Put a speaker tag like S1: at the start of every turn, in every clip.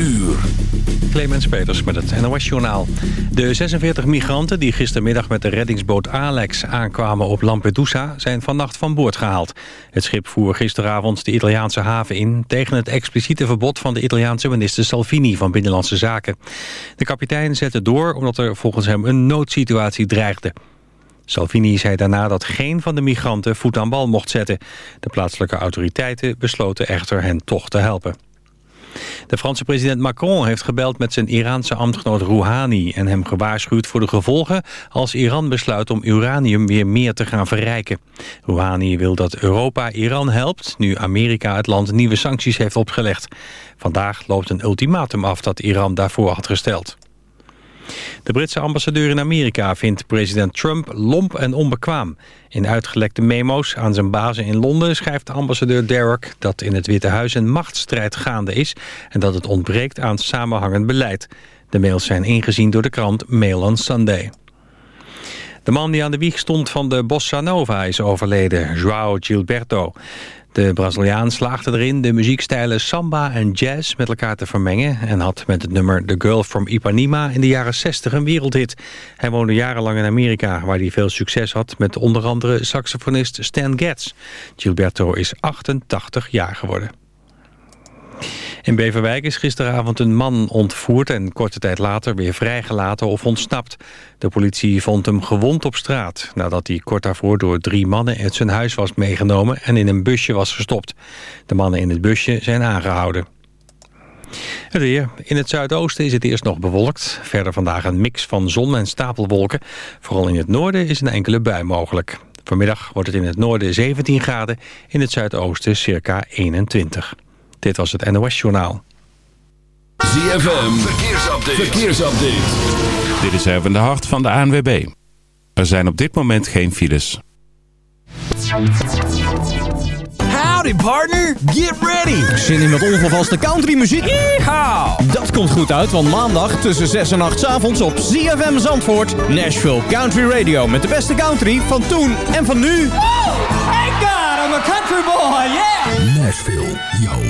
S1: uur.
S2: Clemens Peters met het NOS-journaal. De 46 migranten die gistermiddag met de reddingsboot Alex aankwamen op Lampedusa... zijn vannacht van boord gehaald. Het schip voer gisteravond de Italiaanse haven in... tegen het expliciete verbod van de Italiaanse minister Salvini van Binnenlandse Zaken. De kapitein zette door omdat er volgens hem een noodsituatie dreigde. Salvini zei daarna dat geen van de migranten voet aan bal mocht zetten. De plaatselijke autoriteiten besloten echter hen toch te helpen. De Franse president Macron heeft gebeld met zijn Iraanse ambtgenoot Rouhani... en hem gewaarschuwd voor de gevolgen als Iran besluit om uranium weer meer te gaan verrijken. Rouhani wil dat Europa Iran helpt, nu Amerika het land nieuwe sancties heeft opgelegd. Vandaag loopt een ultimatum af dat Iran daarvoor had gesteld. De Britse ambassadeur in Amerika vindt president Trump lomp en onbekwaam. In uitgelekte memo's aan zijn bazen in Londen schrijft ambassadeur Derek... dat in het Witte Huis een machtsstrijd gaande is... en dat het ontbreekt aan samenhangend beleid. De mails zijn ingezien door de krant Mail on Sunday. De man die aan de wieg stond van de Bossa Nova is overleden, João Gilberto. De Braziliaan slaagde erin de muziekstijlen samba en jazz met elkaar te vermengen... en had met het nummer The Girl from Ipanema in de jaren 60 een wereldhit. Hij woonde jarenlang in Amerika, waar hij veel succes had... met onder andere saxofonist Stan Getz. Gilberto is 88 jaar geworden. In Beverwijk is gisteravond een man ontvoerd en korte tijd later weer vrijgelaten of ontsnapt. De politie vond hem gewond op straat nadat hij kort daarvoor door drie mannen uit zijn huis was meegenomen en in een busje was gestopt. De mannen in het busje zijn aangehouden. Het weer. In het zuidoosten is het eerst nog bewolkt. Verder vandaag een mix van zon en stapelwolken. Vooral in het noorden is een enkele bui mogelijk. Vanmiddag wordt het in het noorden 17 graden, in het zuidoosten circa 21. Dit was het NOS Journaal.
S1: ZFM, verkeersupdate. verkeersupdate.
S3: Dit is even de hart van de ANWB. Er zijn op dit moment geen files.
S4: Howdy partner, get ready. Zin in met ongevaste country muziek? Yeehaw. Dat komt goed uit, want maandag tussen 6 en 8 avonds op ZFM Zandvoort... Nashville Country Radio met de beste country van toen en van nu.
S5: Thank God, I'm a country boy, yeah!
S1: Nashville, jouw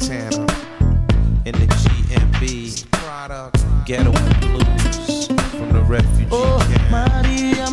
S6: Montana. In the GMB. Product. Ghetto Blues. From the refugee
S1: oh, camp. Maria,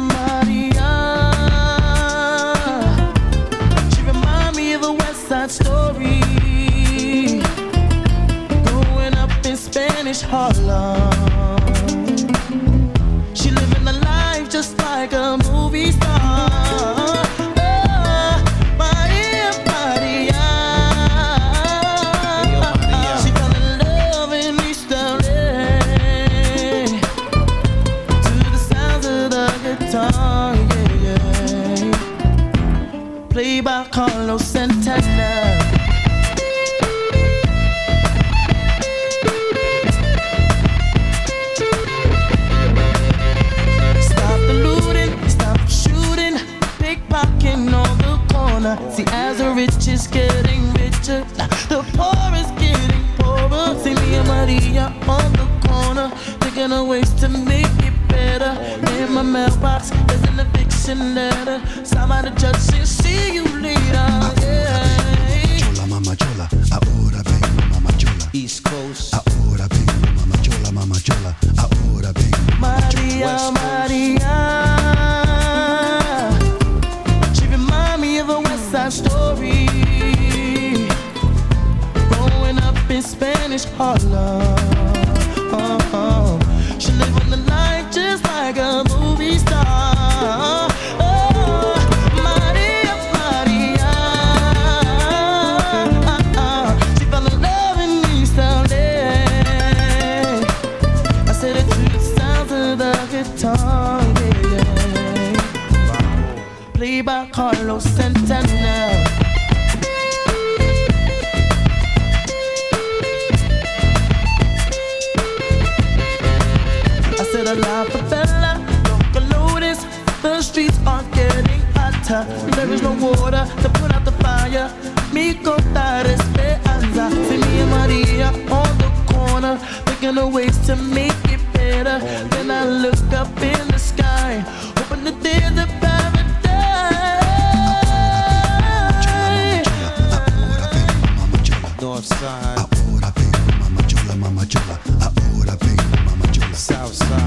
S1: Carlos Santana. I said a life for Bella, Boca Lotus. The streets are getting hotter. There is no water to put out the fire. Mi cortar esperanza. See me and Maria on the corner, thinking of ways to make it better. Then I look up in the sky, hoping that there's a Southside.
S7: Ahora ven, mamá chola, mamá chola. Ahora ven, mamá chola.
S8: Southside.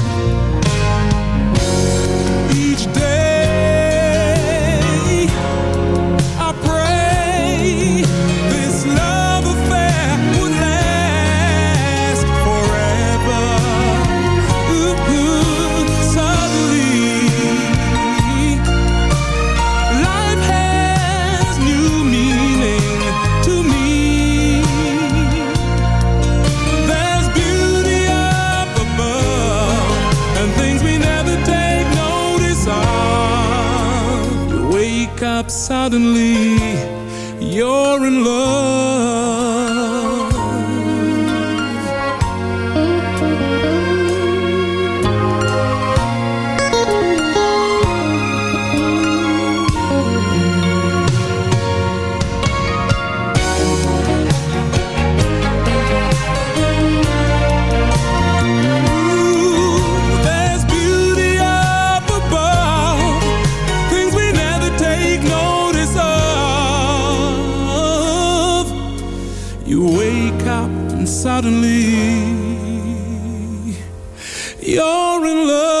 S9: suddenly, You wake up and suddenly you're in love.